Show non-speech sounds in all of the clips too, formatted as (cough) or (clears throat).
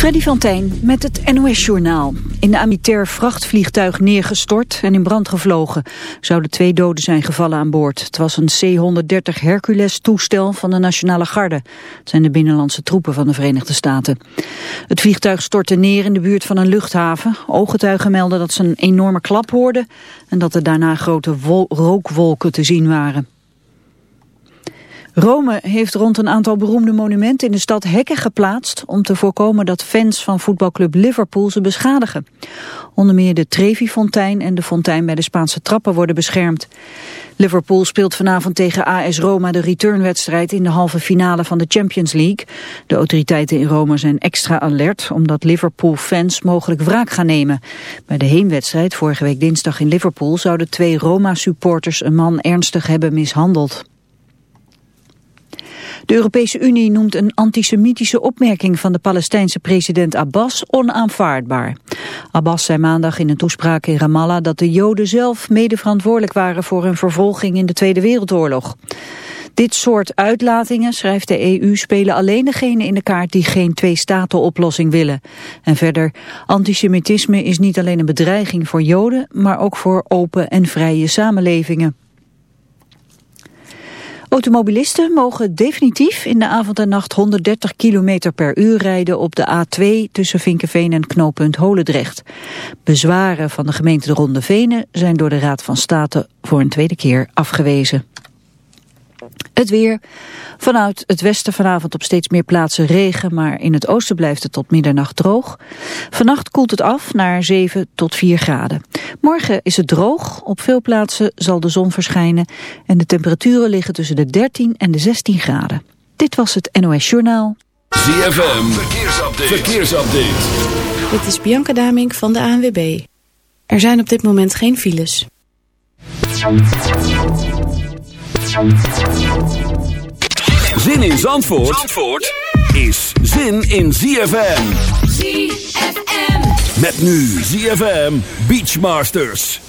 Freddy van met het NOS-journaal. In de Amitair vrachtvliegtuig neergestort en in brand gevlogen. Zouden twee doden zijn gevallen aan boord. Het was een C-130 Hercules-toestel van de Nationale Garde. Het zijn de binnenlandse troepen van de Verenigde Staten. Het vliegtuig stortte neer in de buurt van een luchthaven. Ooggetuigen melden dat ze een enorme klap hoorden... en dat er daarna grote rookwolken te zien waren. Rome heeft rond een aantal beroemde monumenten in de stad hekken geplaatst om te voorkomen dat fans van voetbalclub Liverpool ze beschadigen. Onder meer de Trevi-fontein en de fontein bij de Spaanse trappen worden beschermd. Liverpool speelt vanavond tegen AS Roma de returnwedstrijd in de halve finale van de Champions League. De autoriteiten in Rome zijn extra alert omdat Liverpool-fans mogelijk wraak gaan nemen. Bij de heenwedstrijd vorige week dinsdag in Liverpool zouden twee Roma-supporters een man ernstig hebben mishandeld. De Europese Unie noemt een antisemitische opmerking van de Palestijnse president Abbas onaanvaardbaar. Abbas zei maandag in een toespraak in Ramallah dat de Joden zelf mede verantwoordelijk waren voor hun vervolging in de Tweede Wereldoorlog. Dit soort uitlatingen, schrijft de EU, spelen alleen degenen in de kaart die geen twee-staten-oplossing willen. En verder, antisemitisme is niet alleen een bedreiging voor Joden, maar ook voor open en vrije samenlevingen. Automobilisten mogen definitief in de avond en nacht 130 km per uur rijden op de A2 tussen Vinkenveen en knooppunt Holendrecht. Bezwaren van de gemeente de Ronde Venen zijn door de Raad van State voor een tweede keer afgewezen. Het weer. Vanuit het westen vanavond op steeds meer plaatsen regen, maar in het oosten blijft het tot middernacht droog. Vannacht koelt het af naar 7 tot 4 graden. Morgen is het droog, op veel plaatsen zal de zon verschijnen en de temperaturen liggen tussen de 13 en de 16 graden. Dit was het NOS Journaal. ZFM, verkeersupdate. verkeersupdate. Dit is Bianca Damink van de ANWB. Er zijn op dit moment geen files. Zin in Zandvoort, Zandvoort is zin in ZFM. ZFM. Met nu ZFM Beachmasters.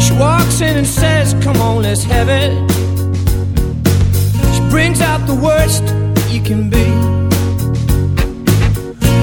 She walks in and says, come on, let's have it. She brings out the worst you can be.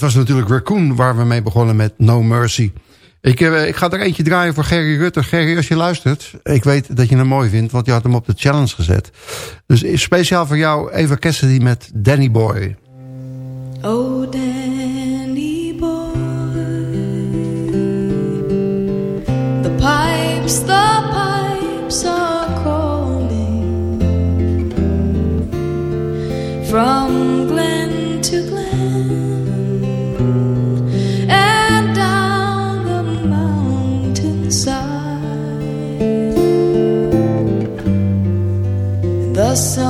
Dat was natuurlijk Raccoon waar we mee begonnen met No Mercy. Ik, uh, ik ga er eentje draaien voor Gerry Rutter. Gerry, als je luistert, ik weet dat je hem mooi vindt... want je had hem op de challenge gezet. Dus speciaal voor jou Eva Cassidy met Danny Boy. Oh, Danny Boy The pipes, the pipes are calling From the so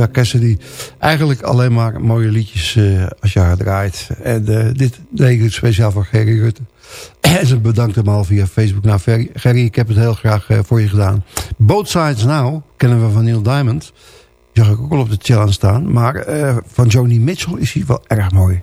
Eva Cassidy. Eigenlijk alleen maar mooie liedjes eh, als je haar draait. En eh, dit deed ik speciaal voor Gerry Rutte. (clears throat) En ze bedankt hem al via Facebook. Nou, Gerry, ik heb het heel graag eh, voor je gedaan. Both Sides Now kennen we van Neil Diamond. Die zag ik ook al op de challenge staan. Maar van Joni Mitchell is hij wel erg mooi.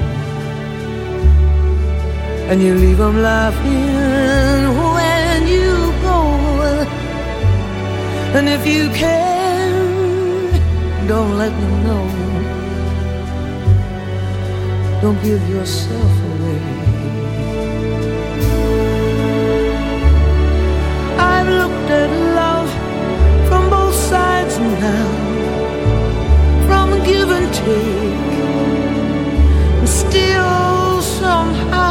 And you leave them laughing when you go. And if you can, don't let them know. Don't give yourself away. I've looked at love from both sides now, from give and take. And still, somehow,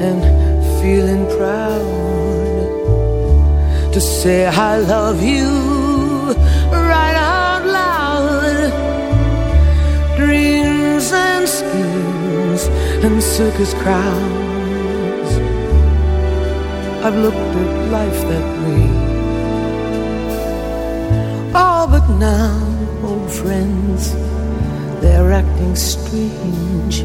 and feeling proud to say I love you right out loud. Dreams and schemes and circus crowds. I've looked at life that way. Oh, but now, old friends, they're acting strange.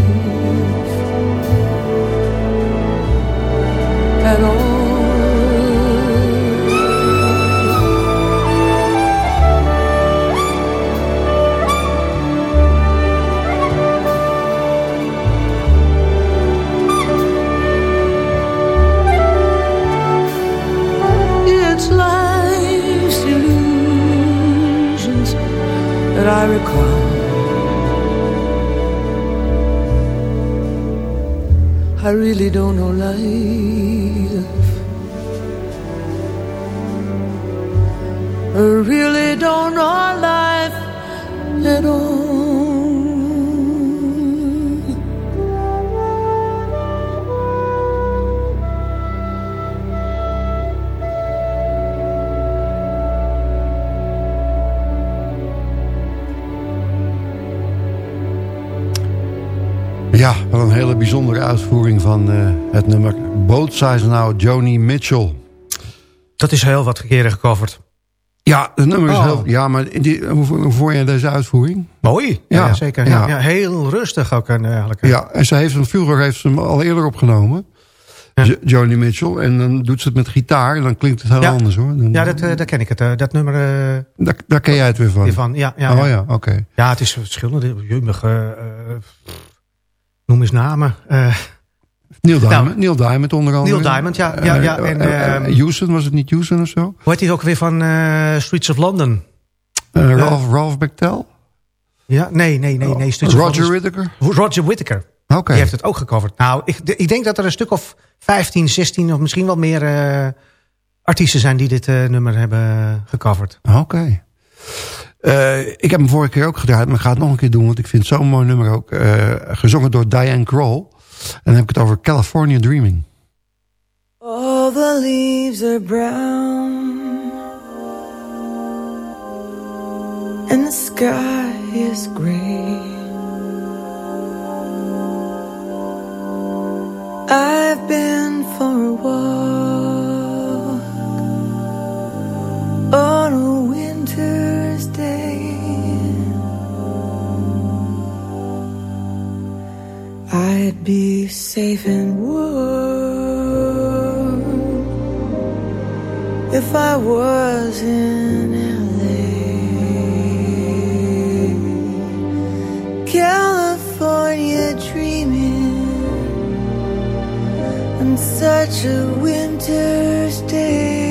that I recall. I really don't know life. I really don't know life at all. Bijzondere uitvoering van eh, het nummer Both Sides Now, Joni Mitchell. Dat is heel wat keren gecoverd. Ja, het nummer is Oh. heel... Ja, maar die, hoe, hoe vond je deze uitvoering? Mooi, ja, Ja, zeker. ja. Heel rustig ook en eigenlijk. Ja, en ze heeft hem, vroeger heeft ze hem al eerder opgenomen. Ja. Jo- Joni Mitchell. En dan doet ze het met gitaar en dan klinkt het heel Ja. anders hoor. Dan, Ja, dat, eh, daar ken ik het. eh, dat nummer daar, daar ken jij het weer van. weer van. Ja, ja, oh ja. oké. Ja, het is verschillende. Jumig, eh, noem eens namen. Eh, Neil Diamond, Nou, Neil Diamond onder andere. Neil Diamond, ja, ja, ja, Eh, en, eh, ehm, Houston, was het niet Houston of zo? hoe heet die ook weer van Streets of London? Ralph, Ralph McTell? Ja, nee, nee, nee. nee Streets of Roger London Whittaker? Roger Whittaker. Oké. Die heeft het ook gecoverd. Nou, ik, ik denk dat er een stuk of 15, 16 of misschien wel meer artiesten zijn die dit nummer hebben gecoverd. Oké. Eh, ik heb hem vorige keer ook gedraaid, maar ik ga het nog een keer doen... want ik vind zo'n mooi nummer ook. eh, gezongen door Diane Kroll. En dan heb ik het over California Dreaming. All the leaves are brown and the sky is gray. I've been for a walk on. I'd be safe and warm if I was in LA. California dreaming on such a winter's day.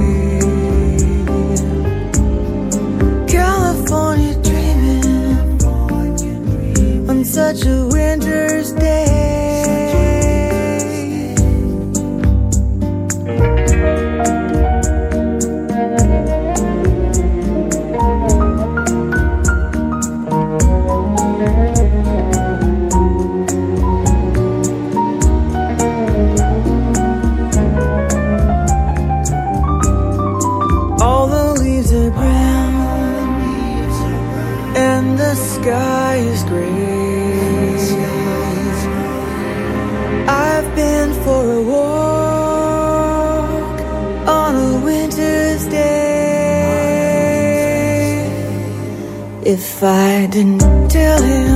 touch of If I didn't tell him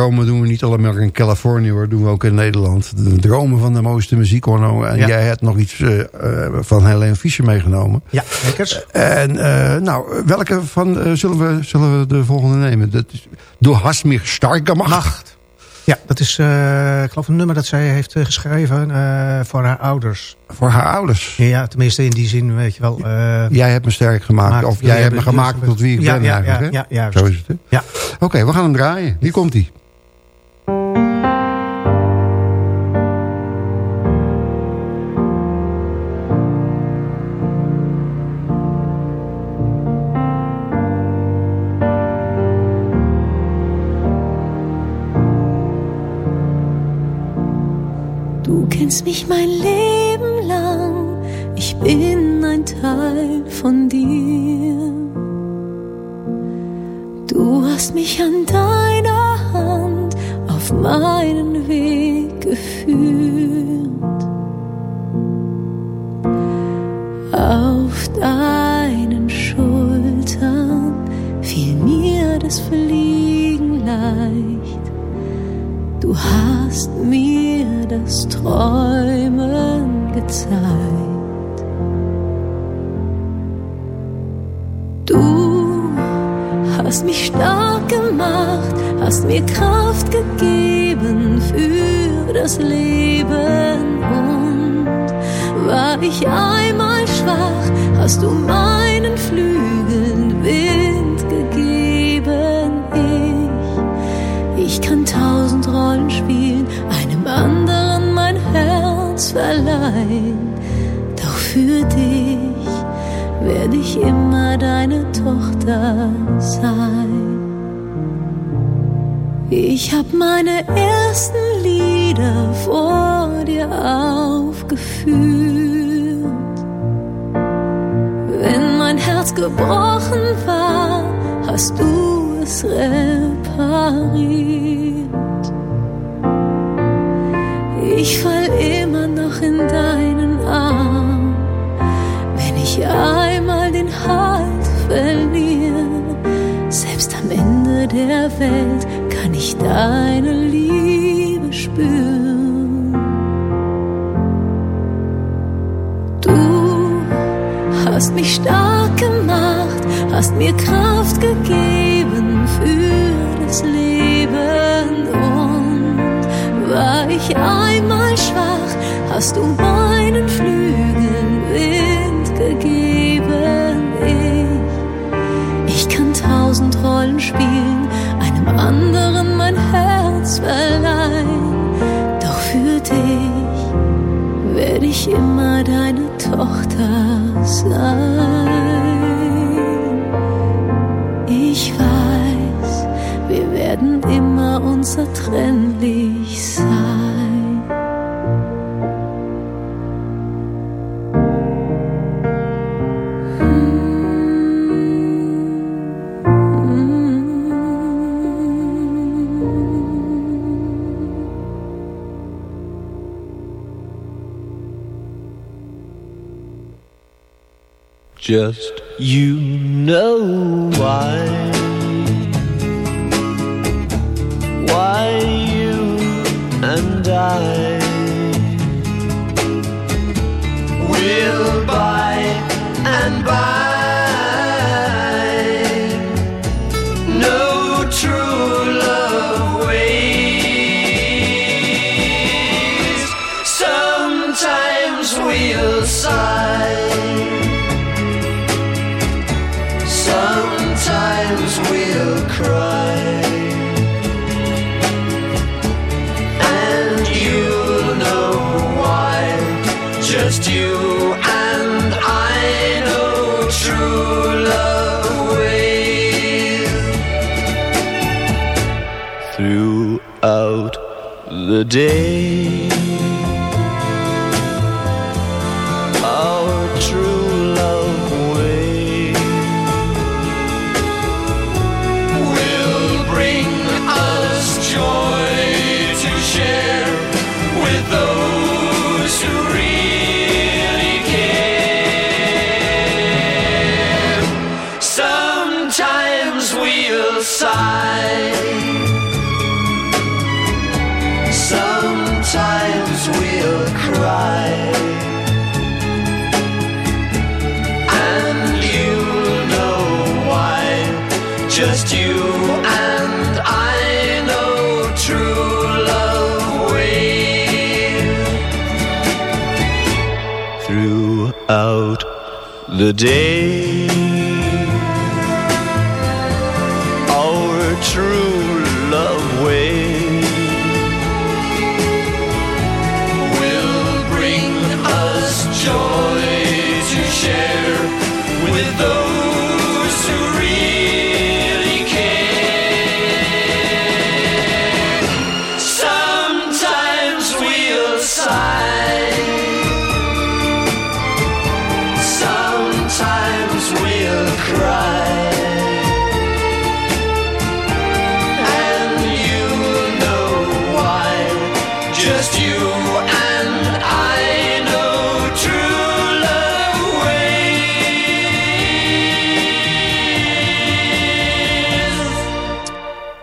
dromen doen we niet alleen maar in Californië hoor, doen we ook in Nederland. De dromen van de mooiste muziek Orno. En Ja. jij hebt nog iets eh, eh, van Helene Fischer meegenomen. Ja, lekkers. En eh, nou, welke van eh, zullen, we, zullen we de volgende nemen? Dat is door Hasmir Starkemacht. Macht. Ja, dat is, eh, ik geloof, een nummer dat zij heeft eh, geschreven eh, voor haar ouders. Voor haar ouders. Ja, tenminste in die zin, weet je wel. eh, Jij hebt me sterk gemaakt. Maakt- of jij hebt me gemaakt tot wie ik Ja, ben ja, eigenlijk. ja, ja, juist. Zo is het. hè? Ja. Oké, we gaan hem draaien. Hier komt hij. Du kennst mich mein hast du meinen Flügeln Wind gegeben. Ich, ich kann tausend Rollen spielen, einem anderen mein Herz verleihen. Doch für dich werde ich immer deine Tochter sein. Ich hab meine ersten Lieder vor dir aufgeführt. Mein Herz gebrochen war, hast du es repariert. Ich fall immer noch in deinen Arm, wenn ich einmal den Halt verliere. Selbst am Ende der Welt kann ich deine Liebe spüren. Du hast mich stark gemacht, hast mir Kraft gegeben für das Leben und war ich einmal schwach, hast du meinen Flügeln Wind gegeben. Ich, ich kann tausend Rollen spielen, einem anderen mein Herz verleihen. Doch für dich werde ich immer deine Tochter sein. Unzertrennlich sein. Just you know why. Why today. The day.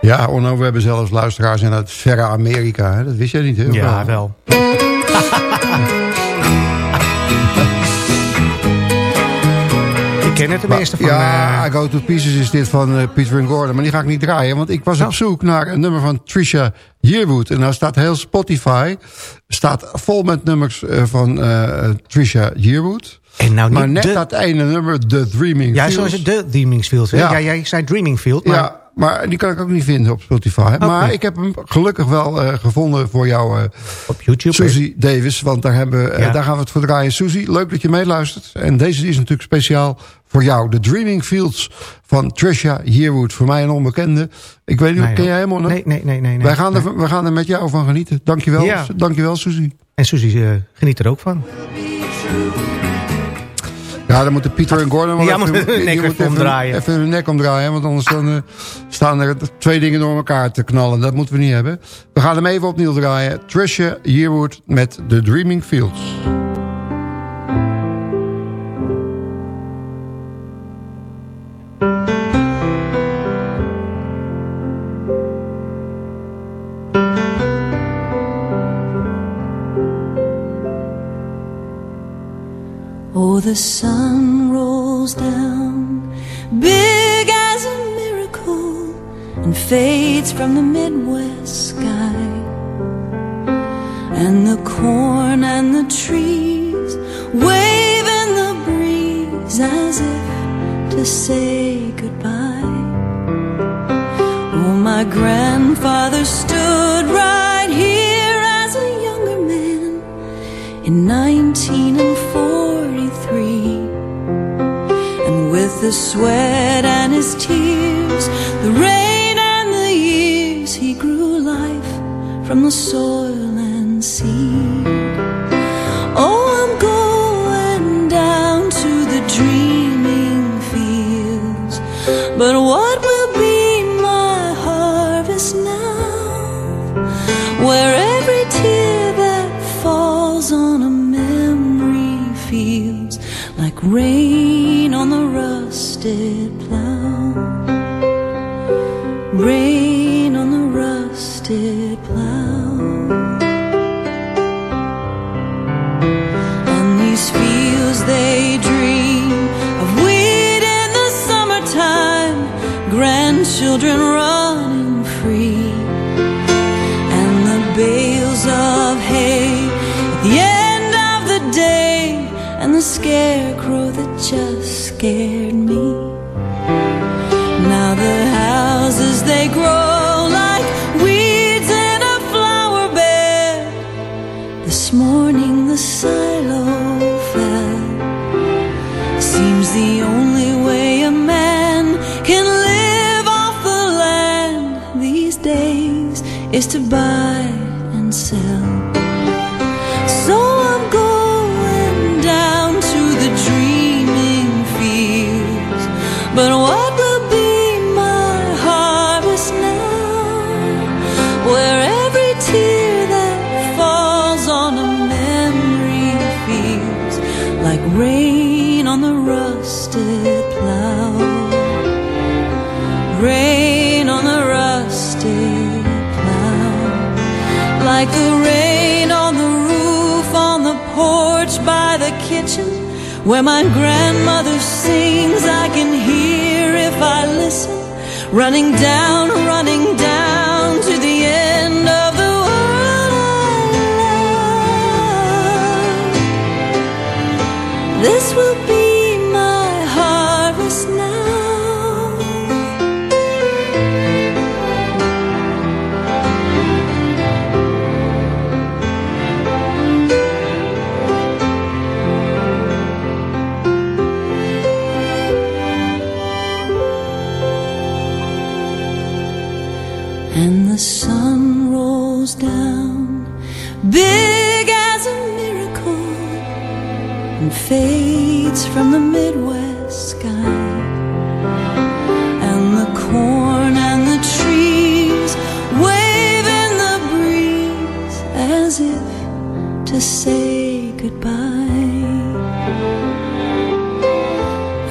Ja, Onno, we hebben zelfs luisteraars in het verre Amerika. Hè? Dat wist jij niet, hè? Ja, wel. Ik ken het tenminste van... Ja, eh, I Go To Pieces is dit van uh, Peter Gordon. Maar die ga ik niet draaien, want ik was op Oh. zoek naar een nummer van Trisha Yearwood. En nou staat heel Spotify staat vol met nummers eh, van eh, Trisha Yearwood. en nou niet Maar net de... dat ene nummer, The Dreaming ja, Fields. zoals het de Dreamingsfield. Ja. Ja. ja, jij zei Dreamingfield, maar... Ja, maar die kan ik ook niet vinden op Spotify. Maar ik heb hem gelukkig wel eh, gevonden voor jou, eh Op YouTube. Susie Davis. Want daar, hebben, eh, Ja. daar gaan we het voor draaien. Susie, leuk dat je meeluistert. En deze is natuurlijk speciaal voor jou. The Dreaming Fields van Trisha Yearwood. Voor mij een onbekende. Ik weet niet, Nee, ken jij helemaal nog? Nee, nee, nee. nee, nee. Wij gaan, Nee. er, we gaan er met jou van genieten. Dankjewel, Ja. Dankjewel Susie. En Susie geniet er ook van. Ja, dan moeten Pieter en Gordon wel Ja, even, hun nek even omdraaien. Even hun nek omdraaien, want anders dan, eh, staan er twee dingen door elkaar te knallen. Dat moeten we niet hebben. We gaan hem even opnieuw draaien. Trisha Yearwood met The Dreaming Fields. The sun rolls down, big as a miracle, and fades from the Midwest sky. And the corn and the trees wave in the breeze as if to say goodbye. Oh, my grandfather the sweat and his tears, the rain and the years, he grew life from the soil Where my grandmother sings, I can hear if I listen. Running down, running down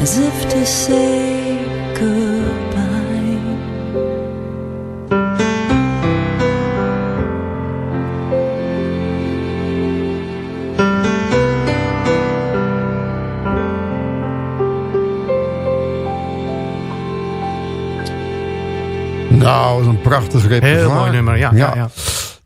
as if to say goodbye. Nou, een prachtig repertoire. Heel mooi nummer, ja, ja.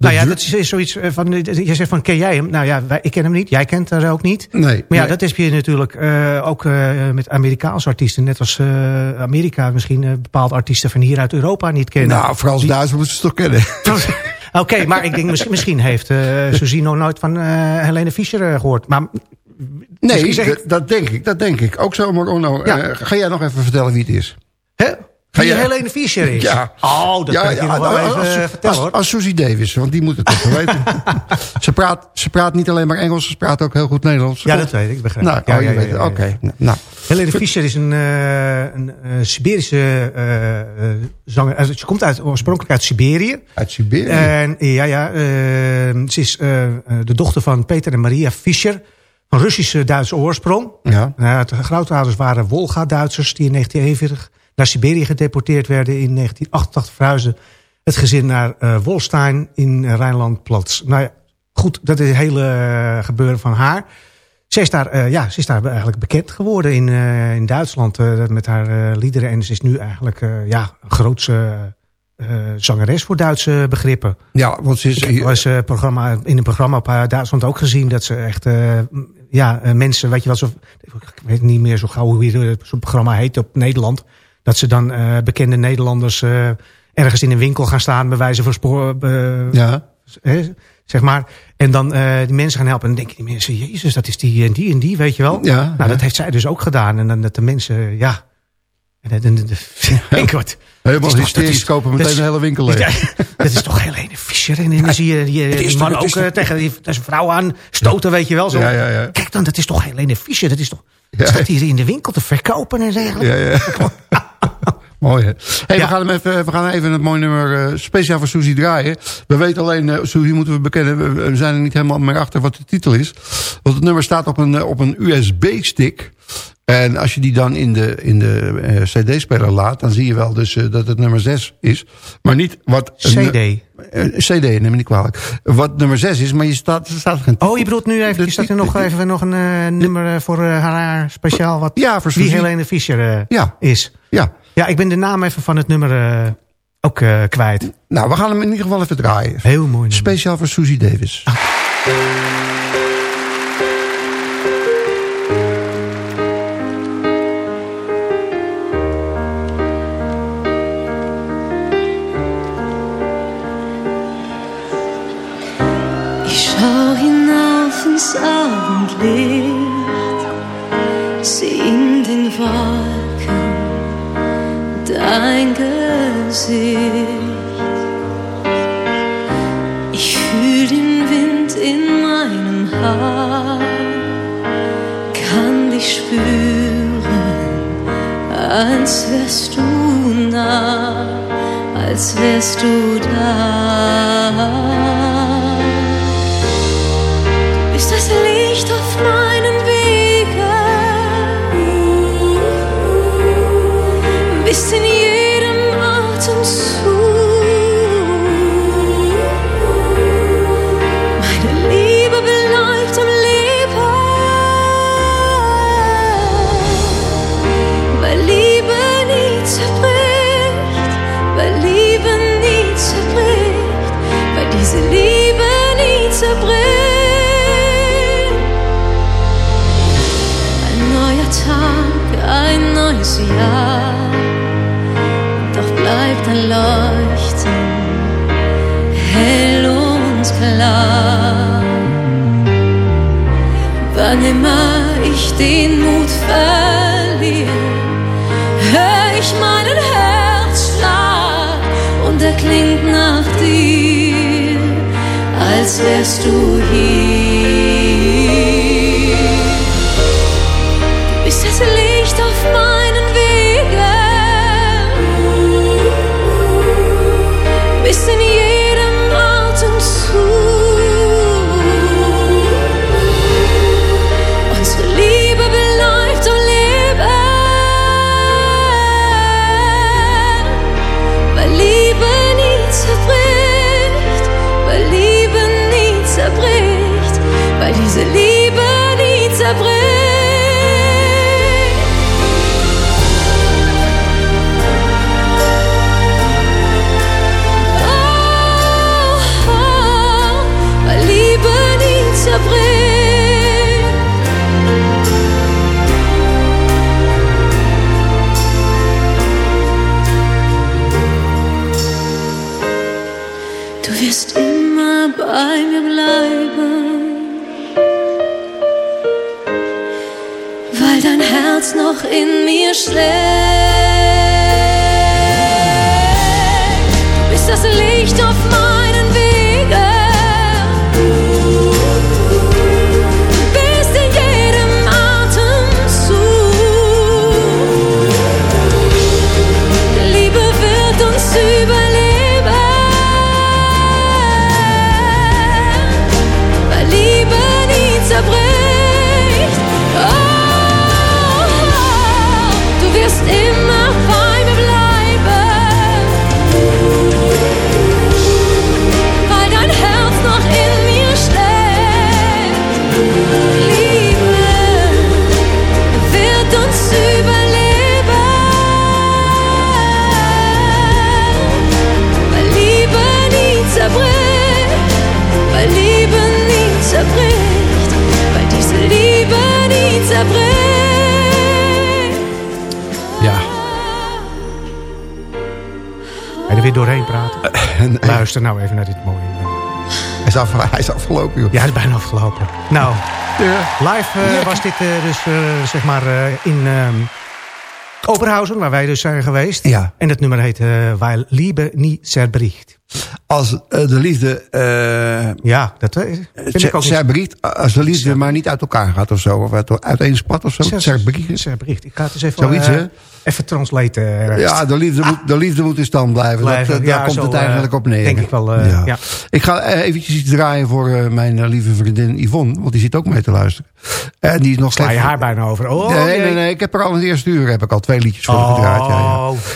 Nou ja, dat is zoiets van, je zegt van, ken jij hem? Nou ja, wij, ik ken hem niet, jij kent hem ook niet. Nee. Maar ja, dat is je natuurlijk uh, ook uh, met Amerikaanse artiesten. Net als uh, Amerika misschien bepaalde artiesten van hier uit Europa niet kennen. Nou, Frans Duits moeten ze toch kennen. (laughs) Oké, okay, maar ik denk misschien, misschien heeft Suzy nog nooit van Helene Fischer gehoord. Maar Nee, dat denk ik. Dat denk ik. Ook zo, Marono. Ja. Uh, ga jij nog even vertellen wie het is? Ga je Helene Fischer is? Ja. Oh, dat ja, kan ja, nog wel even als, vertellen hoor. Als Susie Davis, want die moet het toch weten. (laughs) ze, praat, ze praat niet alleen maar Engels, ze praat ook heel goed Nederlands. Ja, dat weet ik, begrijp nou, ja, oh, je weet Oké. Nou. Helene Fischer is een, uh, een uh, Siberische uh, zanger. Ze komt uit, oorspronkelijk uit Siberië. Uit Siberië? En, ja, ja. ze is de dochter van Peter en Maria Fischer van Russische Duitse oorsprong. Ja. Nou, de grootouders waren Wolga-Duitsers die in 1941 naar Siberië gedeporteerd werden. In 1988 verhuisden het gezin naar uh, Wolstein in Rijnland-Plats. Nou ja, goed, dat is het hele uh, gebeuren van haar. Ze is daar, uh, ja, ze is daar eigenlijk bekend geworden in, in Duitsland met haar liederen. En ze is nu eigenlijk ja, een grootse zangeres voor Duitse begrippen. Ja, want ze is... Ik was programma, in een programma op Duitsland ook gezien dat ze echt ja, mensen, weet je wel, zo, ik weet niet meer zo gauw hoe zo'n programma heet op Nederland. Dat ze dan uh, bekende Nederlanders uh, ergens in een winkel gaan staan, bij wijze van spoor. Uh, ja. zeg maar. En dan die mensen gaan helpen. En dan denken die mensen, jezus, dat is die en die en die, weet je wel. Ja, nou, ja. dat heeft zij dus ook gedaan. En dan dat de mensen, ja... En denk (laughs) wat. Helemaal hysterisch kopen meteen een hele winkel leeg. (laughs) dat is toch Helene Fischer. En dan zie je die, man ook tegen die, zijn vrouw aan stoten, weet je wel. Zo. Ja, ja, ja. Kijk dan, dat is toch Helene Fischer. Dat is toch... Staat hier in de winkel te verkopen en zeggen. Ja, ja. (laughs) Mooi hè. Hey, ja. we, gaan hem even, we gaan even het mooie nummer uh, speciaal voor Suzy draaien. We weten alleen, uh, Suzy moeten we bekennen, we, we, zijn er niet helemaal meer achter wat de titel is. Want het nummer staat op een, uh, op een USB-stick. En als je die dan in de, in de uh, cd-speler laat, dan zie je wel dus uh, dat het nummer 6 is. Maar niet wat... CD? CD, neem me niet kwalijk. Wat nummer 6 is, maar je staat, er staat geen... Oh, je bedoelt nu even, je staat er nog even nog een nummer voor haar speciaal wat... Ja, voor Wie Helene Fischer ja. is. Ja. Ja, ik ben de naam even van het nummer ook kwijt. Nou, we gaan hem in ieder geval even draaien. Heel mooi nummer. Speciaal voor Susie Davis. Ah. Du wirst immer bei mir bleiben, weil dein Herz noch in mir schlägt. Bis das Licht auf meinem doorheen praten. Luister nou even naar dit mooie. Hij is, af, hij is afgelopen, joh. Ja, hij is bijna afgelopen. Nou, live eh, was dit eh, dus eh, zeg maar eh, in ehm Oberhausen, waar wij dus zijn geweest. Ja. En het nummer heet eh Weil Liebe nie zerbricht. Als eh, de liefde... eh Ja, dat eh, vind ik ook niet... Als de liefde maar niet uit elkaar gaat of zo. Of uit, uiteenspat of zo. Zer- Serbriet. Zerbricht. Ik ga het eens even, Zoiets, eh, hè? Even translaten. ergens. Ja, de liefde, moet, de liefde moet in stand blijven. Blijven, Dat, eh, ja, daar komt zo, het eh, eigenlijk op neer. denk ik wel, eh, ja. Ik ga eh, eventjes iets draaien voor eh, mijn eh, lieve vriendin Yvonne. Want die zit ook mee te luisteren. En die is nog Sla je haar bijna over. Oh, nee, nee, nee. Ik heb er al in het eerste uur heb ik al twee liedjes voor Oh. gedraaid. Ja,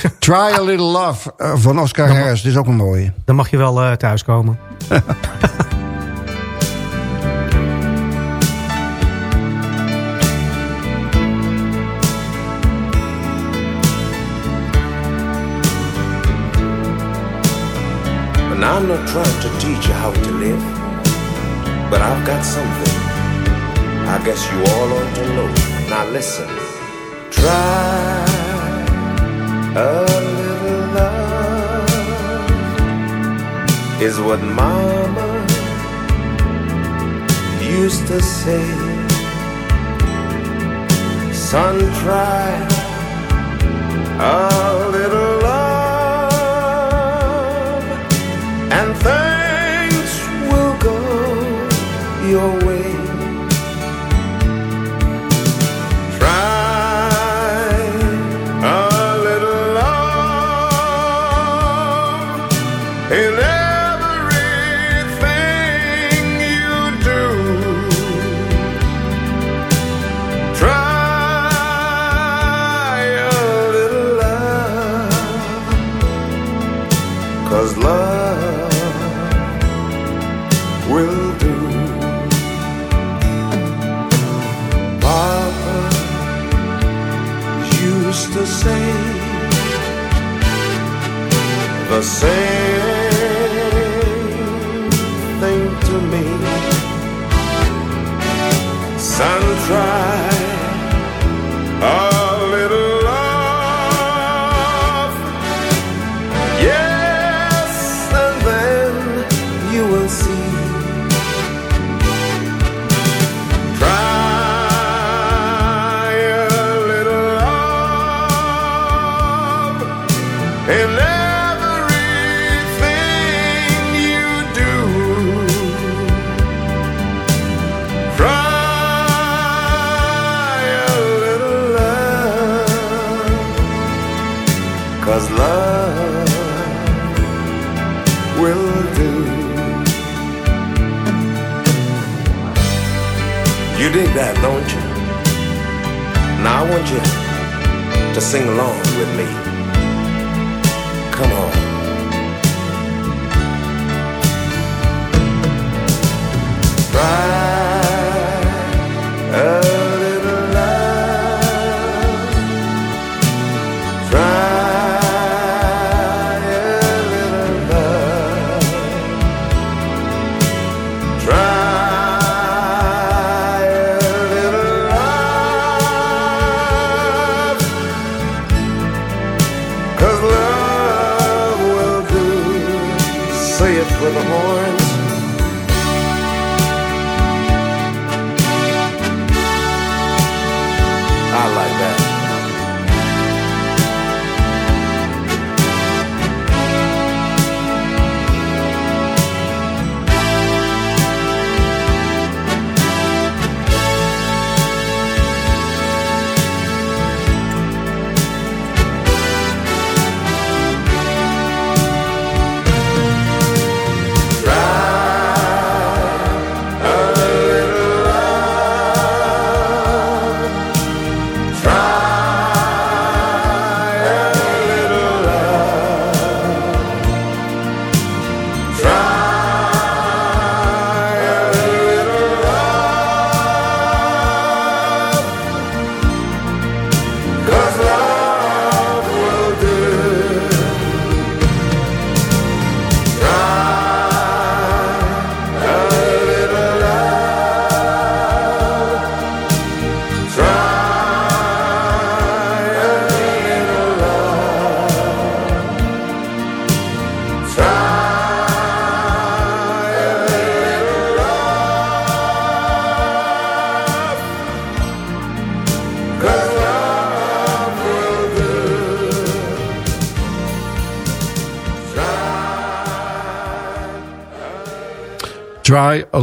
ja. Try a Little Love eh, van Oscar Harris. Dat is ook een mooie. Dan mag je wel eh, thuiskomen. (laughs) And I'm not trying to teach you how to live, but I've got something I guess you all ought to know. Now listen, try a little love is what Mama used to say. Son, try a little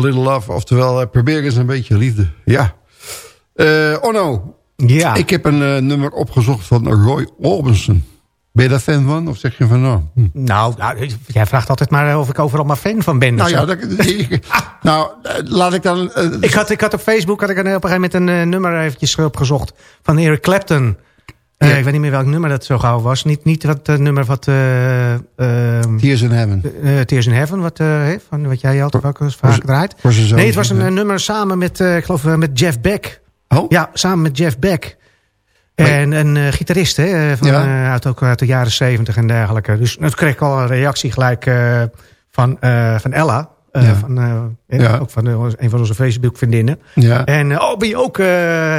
little love. Oftewel, uh, probeer eens een beetje liefde. Ja. Uh, Onno. Ja. Ik heb een uh, nummer opgezocht van Roy Orbison. Ben je daar fan van? Of zeg je van nou... Hm. Nou, nou, jij vraagt altijd maar of ik overal maar fan van ben. Nou ja, dat, (laughs) nou, laat ik dan... Uh, ik, had, ik had op Facebook had ik een, op een gegeven moment een nummer eventjes opgezocht van Eric Clapton. Uh, ja. Ik weet niet meer welk nummer dat zo gauw was. Niet, niet wat uh, nummer wat... Uh, Tears in Heaven. Tears in Heaven, wat, van, wat jij altijd ook vaak draait. Nee, het was een nummer samen met, ik geloof, met Jeff Beck. Oh? Ja, samen met Jeff Beck. En een gitarist hè, van, ja. uit, ook uit de jaren zeventig en dergelijke. Dus dat kreeg ik al een reactie gelijk van, van Ella. Ja. Van, ja. Ook van een van onze Facebook-vriendinnen. Ja. En oh, ben je ook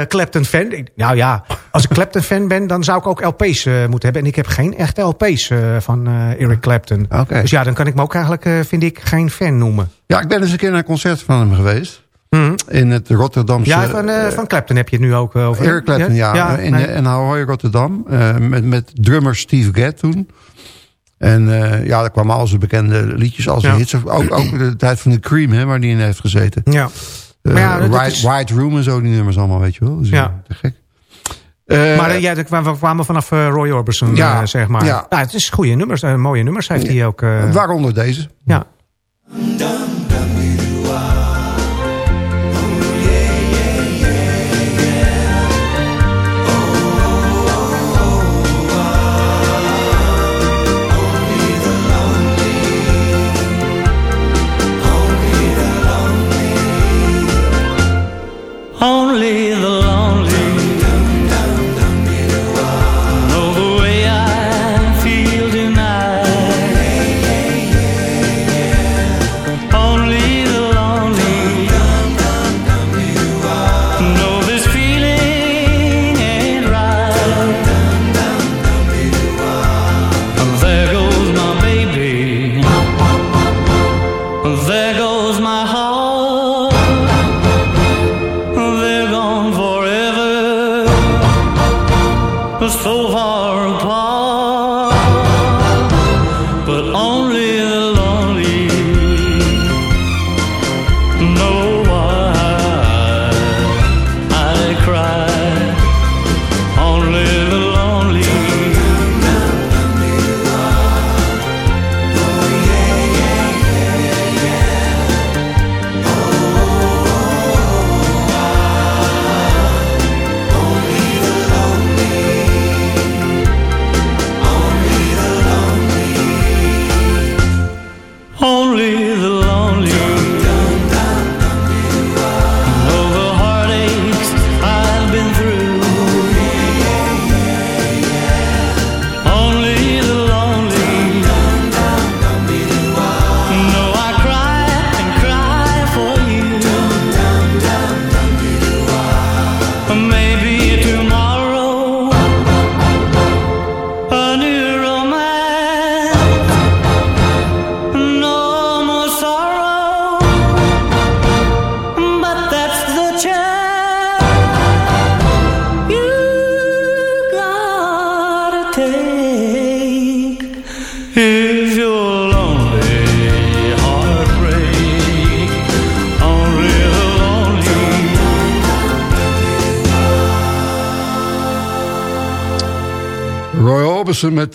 Clapton-fan? Nou ja, als ik (laughs) Clapton-fan ben, dan zou ik ook LP's moeten hebben. En ik heb geen echte LP's van Eric Clapton. Okay. Dus ja, dan kan ik me ook eigenlijk, vind ik, geen fan noemen. Ja, ik ben eens een keer naar een concert van hem geweest. Mm. In het Rotterdamse... Ja, van, uh, van Clapton heb je het nu ook over. Eric Clapton, ja. ja. in, nee. in Ahoy, Rotterdam. Uh, met, met drummer Steve Gadd toen. En uh, ja, daar kwamen al zijn bekende liedjes, al zijn ja. hits. Ook, ook (clears throat) de tijd van de Cream, hè, waar die in heeft gezeten. Ja. Uh, ja White, is... White Room en zo, die nummers allemaal, weet je wel. Dus, ja. Te gek. Uh, maar ja, we kwamen vanaf Roy Orbison, ja, zeg maar. Ja. Nou, het is goede nummers, mooie nummers heeft hij ook. Waaronder deze. Ja. Lonely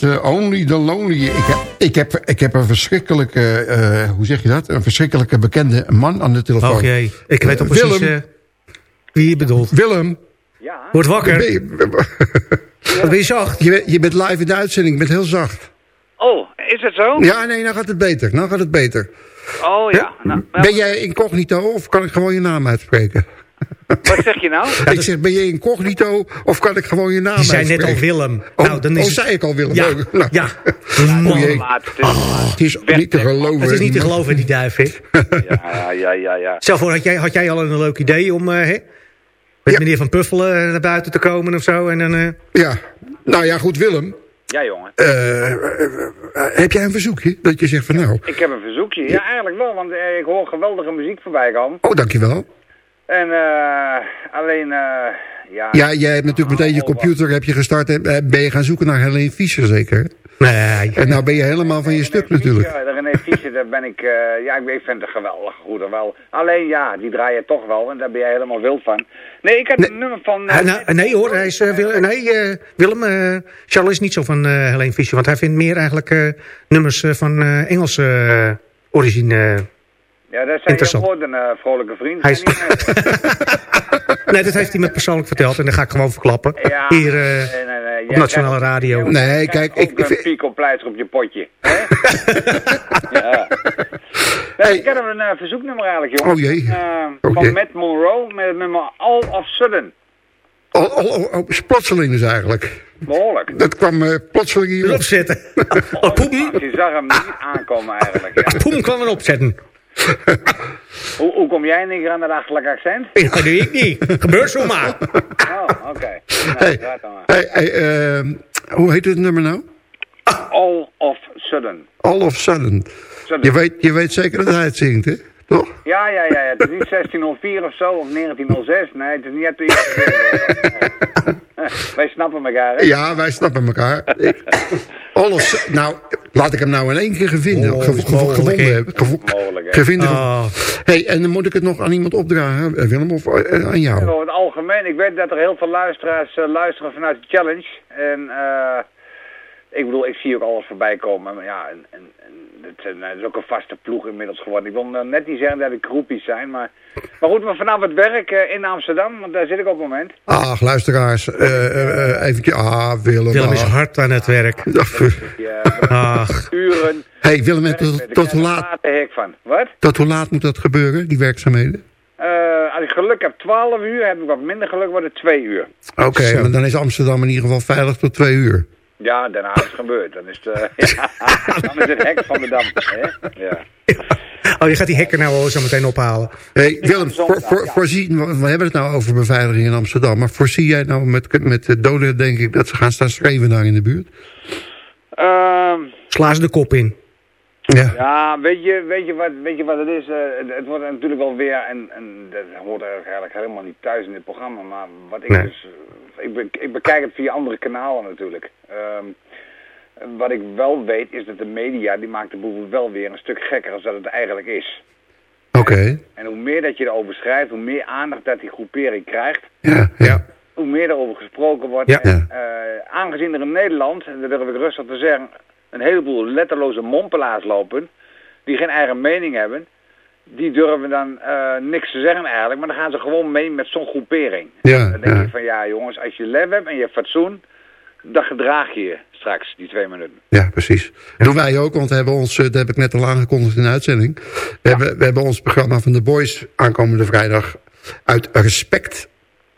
met uh, Only the Lonely. Ik heb, ik heb, ik heb een verschrikkelijke, uh, hoe zeg je dat? Een verschrikkelijke bekende man aan de telefoon. Oké, okay. ik weet al precies Willem. uh, wie je bedoelt. Willem. Ja. Word wakker. Ben je, (laughs) Wat ben je zacht? je, je bent live in de uitzending, je bent heel zacht. Oh, is het zo? Ja, nee, nou gaat het beter. Nou gaat het beter. Oh ja. Nou, Ben jij incognito of kan ik gewoon je naam uitspreken? Wat zeg je nou? ik zeg, ben je incognito of kan ik gewoon je naam Die zei net al Willem. Oh, nou, dan is oh, het- zei ik al Willem? Ja, Oh, nou. ja. O jee. Laat, het is- niet te geloven. Het is niet te geloven, die duif, hè? Ja, ja, ja, ja. Stel voor, had jij, had jij al een leuk idee om... eh, hè? Met meneer Van Puffelen eh, naar buiten te komen of zo? En dan, eh, Ja, nou ja, goed, Willem. Ja, jongen. heb jij een verzoekje? Dat je zegt van nou... Ik heb een verzoekje. Ja, eigenlijk wel, want ik hoor geweldige muziek voorbij komen. Oh, dankjewel. En eh, alleen, eh, ja. Ja, jij hebt natuurlijk meteen je computer heb je gestart en eh, ben je gaan zoeken naar Helene Fischer zeker? Nee. En nou ben je helemaal van je stuk natuurlijk. Ja, de René Fischer, daar ben ik, eh, ja, ik, vind het geweldig goed en wel. Alleen ja, die draai je toch wel en daar ben jij helemaal wild van. Nee, ik heb een nummer van... Ah, nou, nee hoor, hij is, eh, Wil- nee, eh, Willem, Charles is niet zo van eh Helene Fischer. Want hij vindt meer eigenlijk eh, nummers van eh, Engelse eh, origine. Ja, dat zijn interessant. je woorden, eh vrolijke vriend. Hij is- (laughs) nee, dat heeft hij me persoonlijk verteld en dat ga ik gewoon verklappen. Ja, Hier eh, nee, nee, nee. op Nationale krijgt- Radio. Nee, kijk, ook ik- een piek op pleister op je potje. Hè? (laughs) ja. Nee, ik heb een eh, verzoeknummer eigenlijk, jongen. Oh jee. Oh van jee. Matt Monroe met het nummer All of Sudden. Oh, oh, is plotseling dus eigenlijk. Behoorlijk. Dat kwam eh, plotseling hier Erop zetten. (laughs) oh, poem, Je zag hem niet aankomen eigenlijk. Ja. poem kwam erop zetten. (laughs) Hoe, hoe kom jij niet aan dat achterlijk accent? (laughs) Ja, dat doe ik niet. Gebeurt zomaar. (laughs) Oh, oké. Nou, Hey, raad dan maar. hey, hey, ehm, hoe heet het nummer nou? All of Sudden. All of Sudden. Sudden. Je weet, je weet zeker dat hij het zingt, hè? Toch? Ja, ja, ja, ja. Het is niet 1604 of zo, of 1906. Nee, het is niet uit de eerste (laughs) Wij snappen elkaar, hè? Ja, wij snappen elkaar. Ik, all of Su- nou, laat ik hem nou in één keer gevinden, Oh, hebben. Mogelijk, hè? gevinden. Oh. hey, en dan moet ik het nog aan iemand opdragen, eh, Willem, of eh, aan jou? Over het algemeen, ik weet dat er heel veel luisteraars eh, luisteren vanuit de challenge. En eh ik bedoel, ik zie ook alles voorbij komen. Maar ja, en, en, en het, zijn- het is ook een vaste ploeg inmiddels geworden. Ik wil nou net niet zeggen dat ik groepies zijn, maar... Maar goed, maar vanaf het werk eh, in Amsterdam, want daar zit ik op het moment. Ach, luisteraars, eh eh, eh, eventjes, ah, Willem. Willem is hard aan het werk. (laughs) Ja, Ach, uren. hey, Willem, tot, tot, hoe laat, van. Wat? tot hoe laat moet dat gebeuren, die werkzaamheden? Eh, als ik geluk heb 12 uur, heb ik wat minder geluk, wordt het 2 uur. Oké, maar dan is Amsterdam in ieder geval veilig tot twee uur. Ja, daarna is het gebeurd. Dan is het, eh, (laughs) ja, dan is het hek van de dam. Hè? Ja. oh, je gaat die hekken nou zo meteen ophalen. Hey, Willem, voor, voor, we hebben het nou over beveiliging in Amsterdam... maar voorzie jij nou met, met de doden, denk ik, dat ze gaan staan schreeuwen daar in de buurt? Ehm, Sla ze de kop in. Ja. ja, weet je, weet, je wat, weet je wat het is? Eh, het, het wordt natuurlijk wel weer, en, en dat hoort eigenlijk helemaal niet thuis in dit programma, maar wat ik Nee. dus, ik, be- ik bekijk het via andere kanalen natuurlijk. Ehm, wat ik wel weet is dat de media, die maakt de boel wel weer een stuk gekker dan dat het eigenlijk is. Oké, En hoe meer dat je erover schrijft, hoe meer aandacht dat die groepering krijgt, ja, ja. hoe meer erover gesproken wordt. Ja. En, eh, aangezien er in Nederland, en dat durf ik rustig te zeggen, een heleboel letterloze mompelaars lopen, die geen eigen mening hebben, die durven dan eh, niks te zeggen eigenlijk, maar dan gaan ze gewoon mee met zo'n groepering. Ja, dan denk ja. ik van ja jongens, als je lef hebt en je hebt fatsoen, dan gedraag je je straks, die twee minuten. Ja, precies. Doen wij ook, want we hebben ons, eh, dat heb ik net al aangekondigd in de uitzending. We, hebben, we hebben ons programma van The Boys aankomende vrijdag uit respect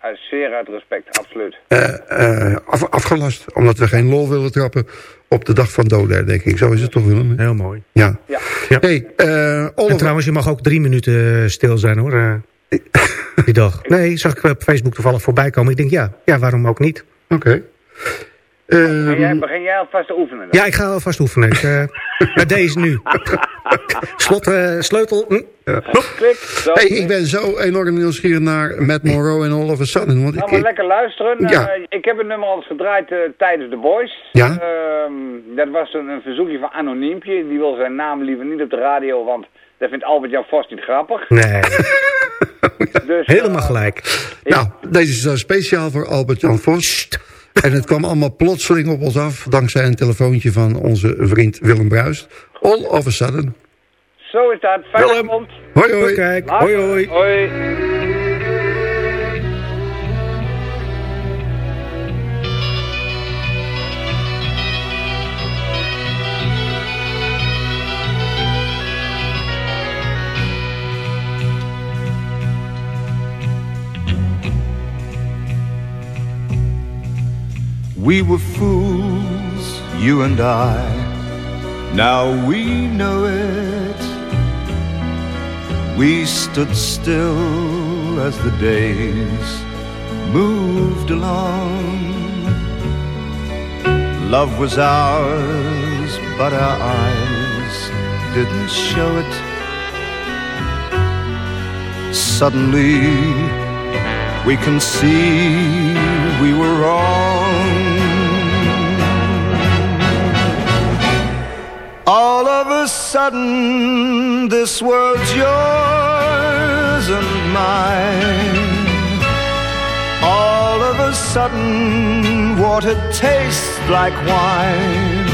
Uit zeer uit respect, absoluut. eh, eh, af, afgelast. Omdat we geen lol willen trappen op de dag van doden, denk ik. Zo is het toch, Willem? Heel mooi. Ja. Ja. Ja. Hey, eh En trouwens, je mag ook drie minuten stil zijn hoor. eh, (laughs) die dag. Nee, zag ik op Facebook toevallig voorbij komen. Ik denk, ja, ja waarom ook niet? Oké. Ehm, Begin jij, begin jij alvast te oefenen? dan? Ja, ik ga alvast oefenen. Ik, eh, (laughs) bij deze nu. Slot, eh, sleutel. hm. Klik, zo. hey, ik ben zo enorm nieuwsgierig naar Matt Monroe en All of a Sudden. Want Nou, maar ik- lekker luisteren. Ja. Eh, ik heb het nummer al eens gedraaid tijdens The Boys. Ja. Ehm, dat was een, een verzoekje van Anoniempje. Die wil zijn naam liever niet op de radio, want dat vindt Albert Jan Vos niet grappig. Nee, (laughs) Dus, helemaal gelijk. nou, deze is zo speciaal voor Albert-Jan Vos. En het kwam allemaal plotseling op ons af... dankzij een telefoontje van onze vriend Willem Bruist. All of a Sudden. Zo is dat. Fijne Willem. Hoi, hoi. Kijk, hoi hoi. Hoi. We were fools, you and I. Now we know it. We stood still as the days moved along. Love was ours, but our eyes didn't show it. Suddenly, we can see we were wrong. All of a sudden, this world's yours and mine. All of a sudden, water tastes like wine.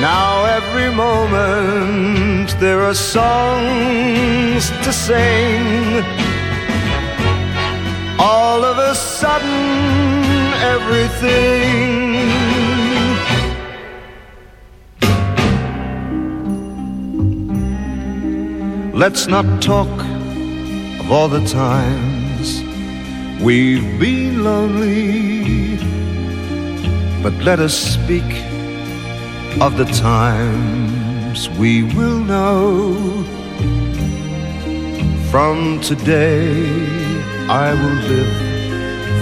Now every moment there are songs to sing. All of a sudden everything Let's not talk of all the times we've been lonely, but let us speak of the times we will know. From today, I will live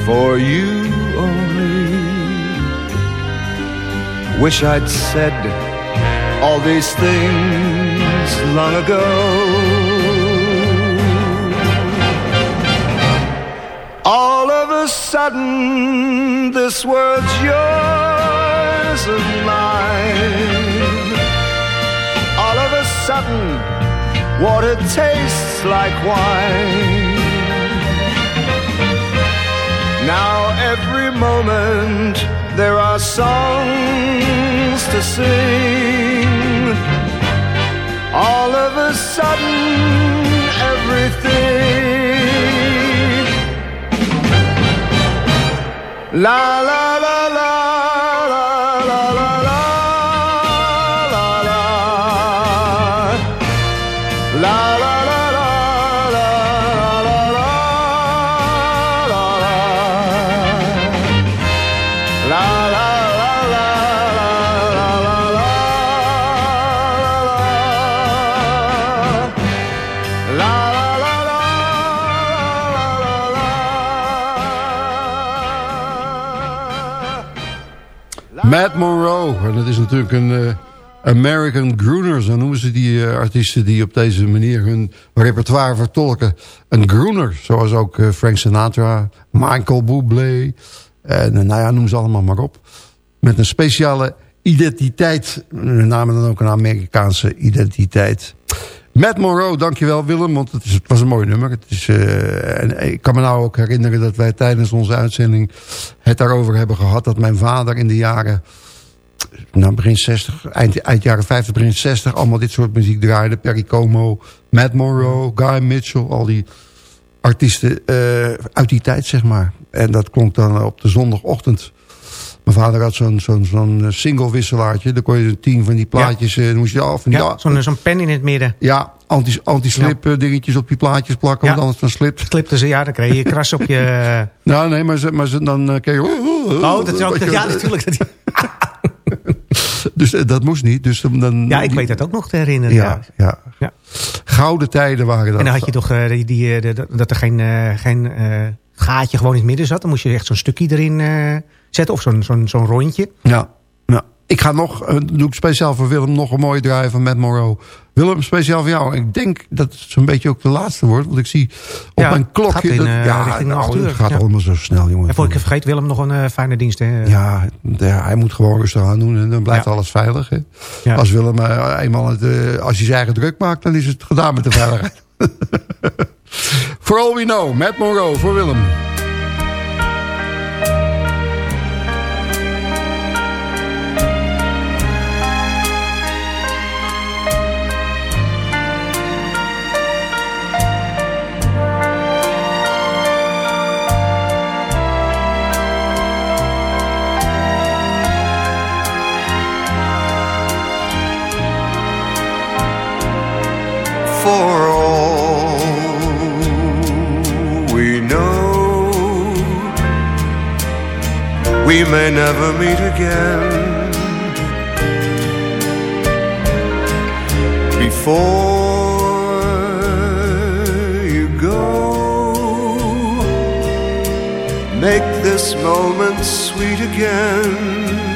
for you only. Wish I'd said all these things long ago. Sudden, this world's yours and mine. All of a sudden, water tastes like wine. Now, every moment, there are songs to sing. All of a sudden, everything. La la la Matt Monroe. En dat is natuurlijk een eh, American Grooner. Zo noemen ze die eh, artiesten die op deze manier hun repertoire vertolken. Een Grooner. Zoals ook eh, Frank Sinatra, Michael Bublé. En nou ja, noem ze allemaal maar op. Met een speciale identiteit. Met name dan ook een Amerikaanse identiteit. Matt Monroe, dankjewel Willem, want het, is, het was een mooi nummer. Het is, uh, en ik kan me nou ook herinneren dat wij tijdens onze uitzending het daarover hebben gehad... dat mijn vader in de jaren, nou begin 60, eind, jaren 50, begin 60... allemaal dit soort muziek draaide. Perry Como, Matt Monroe, Guy Mitchell, al die artiesten uh, uit die tijd, zeg maar. En dat klonk dan op de zondagochtend... Mijn vader had zo'n zo'n zo'n single wisselaartje. Daar kon je tien van die plaatjes... Ja. moest je af. Ja, zo'n zo'n pen in het midden. Ja, anti-slip ja. dingetjes op die plaatjes plakken. Ja. Want anders dan slip. Slipte ze, ja, dan kreeg je kras op je... (laughs) nou, nee, maar, ze, maar ze, dan uh, kreeg je... Oh, dat is ook... Ja, natuurlijk. (laughs) dus dat moest niet. Dus dan, ja, ik weet dat ook nog te herinneren. Ja, ja. ja. Gouden tijden waren dat. En dan had je toch uh, die, die, dat er geen, geen gaatje gewoon in het midden zat. Dan moest je echt zo'n stukje erin zetten. Of zo'n zo'n zo'n rondje. Ja, ja. Ik ga nog, uh, doe ik speciaal voor Willem, nog een mooie draai van Matt Morrow. Willem, speciaal voor jou. Ik denk dat het zo'n beetje ook de laatste wordt. Want ik zie op ja, mijn klokje... In, dat, uh, ja, nou, het gaat ja. allemaal zo snel, jongen. En voor ik vergeet Willem nog een uh, fijne dienst. Hè? Ja, ja, hij moet gewoon rustig aan doen. En dan blijft alles veilig. Hè? Als Willem eenmaal het, als hij zijn eigen druk maakt... dan is het gedaan met de veiligheid. (laughs) For all we know, Matt Morrow voor Willem. May never meet again. Before you go, make this moment sweet again.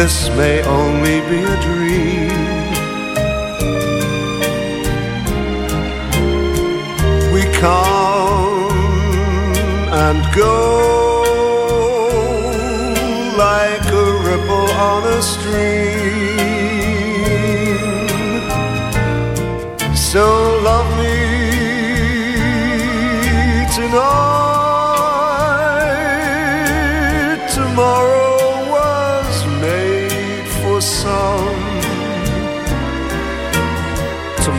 This may only be a dream. We come and go like a ripple on a stream. So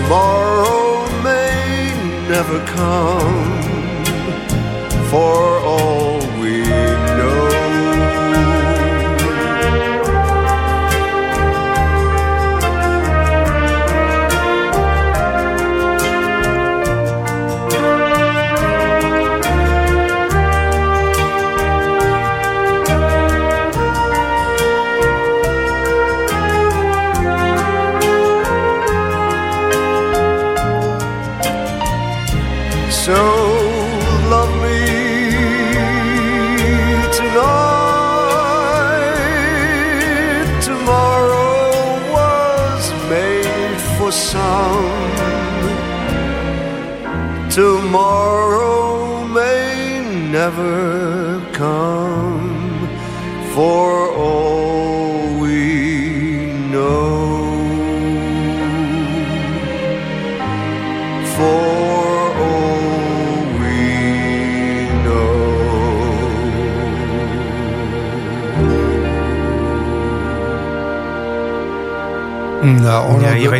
Tomorrow may never come. For all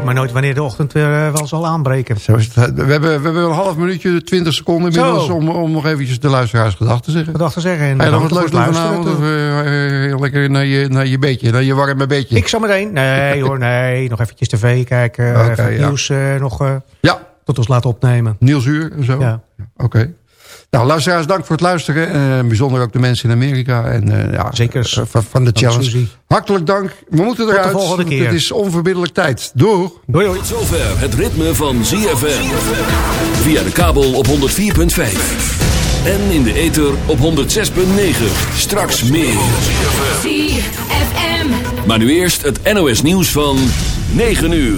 maar nooit wanneer de ochtend weer eh, wel zal aanbreken. Zo is het. We hebben, we hebben een half minuutje, 20 seconden inmiddels... Om, om nog eventjes de luisteraars gedachten te zeggen. Gedachten zeggen. En nog wat leuks doen het vanavond? luisteren. Of eh, lekker naar je, naar je bedje, naar je warme bedje? Ik zal meteen. Nee hoor, nee. Nog eventjes tv kijken. Even ja. nieuws eh, nog Ja, tot ons laten opnemen. Nielsuur en zo? Ja. Oké. Nou, luisteraars, dank voor het luisteren. En bijzonder ook de mensen in Amerika. En, eh, ja, Zeker. eh, van, van de challenge. Hartelijk dank. We moeten de eruit. volgende want keer. Het is onverbiddelijk tijd. Doei. Doei doei. Tot zover het ritme van ZFM. Via de kabel op 104.5. En in de ether op 106.9. Straks meer. ZFM. Maar nu eerst het NOS nieuws van 9 uur.